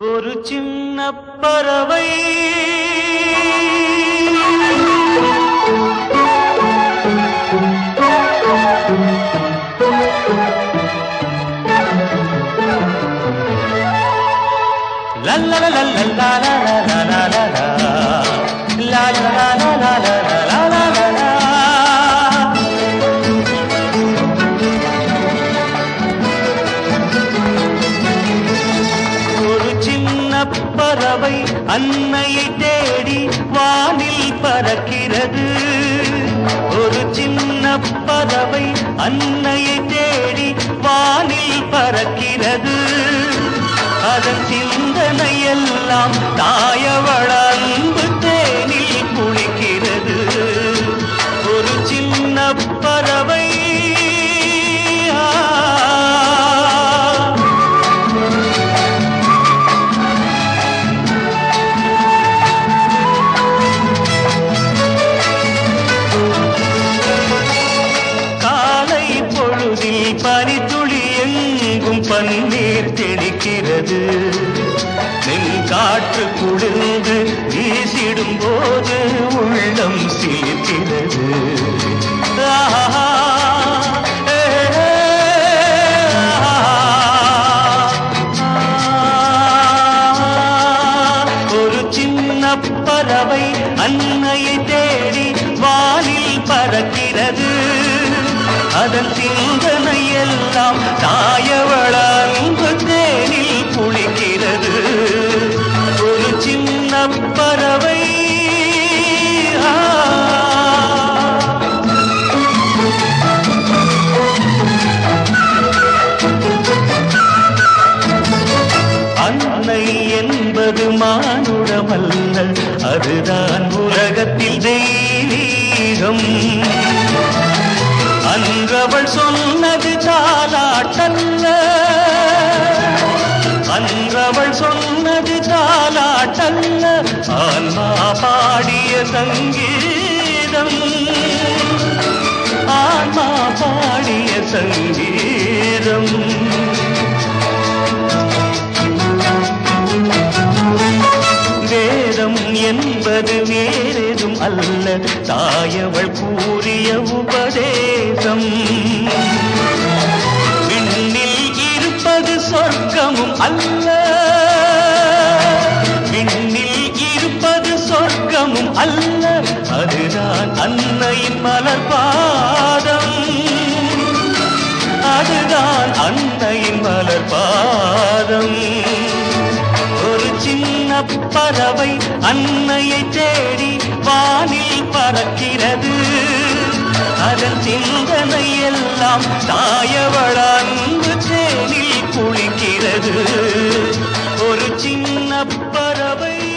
ஒரு சின்ன பறவை ஒரு பறவை அன்னையை தேடி வானில் பறக்கிறது. ஒரு சின்ன பறவை அன்னையை தேடி வானில் பறக்கிறது. அதன் சிந்தனையெல்லாம் எல்லாம் தெளிக்கிறது நெல் காற்று குளிர்ந்து வீசிடும் போது உள்ளம் சிலிர்க்கிறது ஆஹா, ஒரு சின்ன பறவை அன்னையை தேடி வானில் பறக்கிறது. அதன் சிந்தனை பறவை. அன்னை என்பது மானுடமல்ல அதுதான் உலகத்தில் தெய்வீகம். அன்றவள் சொன்னது தாலாட்டல்ல பாடிய சங்கீதம். ஆன்மா பாடிய சங்கீதம். வேதம் என்பது வேறெதும் அல்ல. தாயவள் கூறிய உபதேசம். விண்ணில் இருப்பது சொர்க்கமும் அல்ல. அதுதான் அன்னையின் மலர்பாதம் அதுதான் அன்னையின் மலர்பாதம் ஒரு சின்ன பறவை அன்னையை தேடி வானில் பறக்கிறது. அதன் சிந்தனை எல்லாம் தாயவள அன்பு தேனில் குளிக்கிறது. ஒரு சின்ன பறவை